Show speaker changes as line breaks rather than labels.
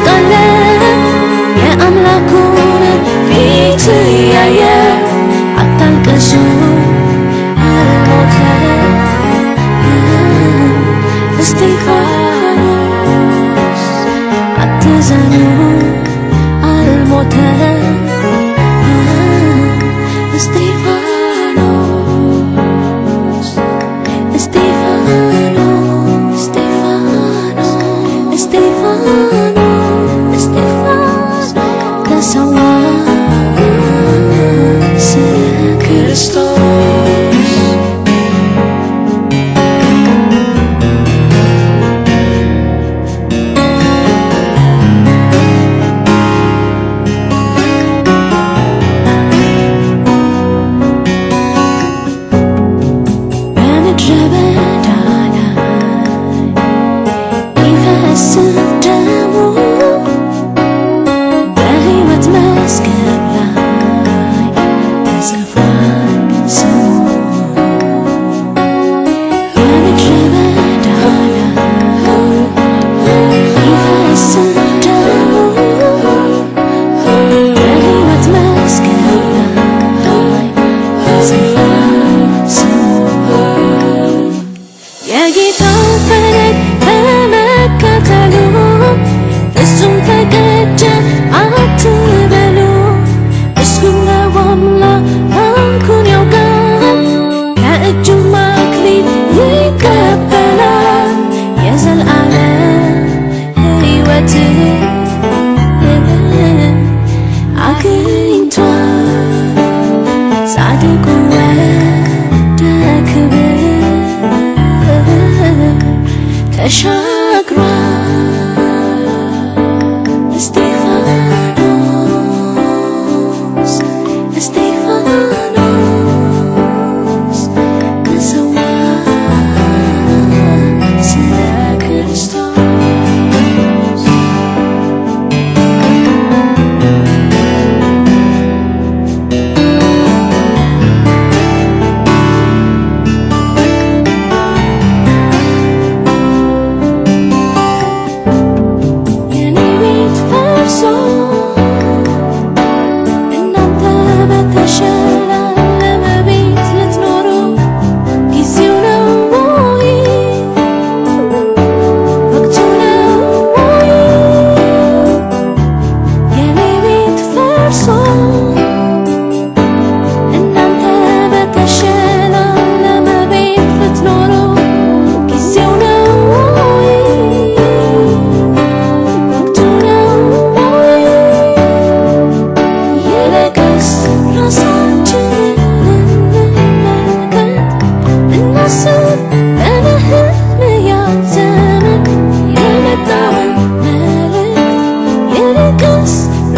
Yeah, I'm like, cool, be. estoy. እሱም ተቀጨ አትበሉ። ምስጉን አምላክ ባንኩን ያውቃል፣ ከእጁ አክሊል ይቀበላል። የዘላለም ሕይወት ተሻ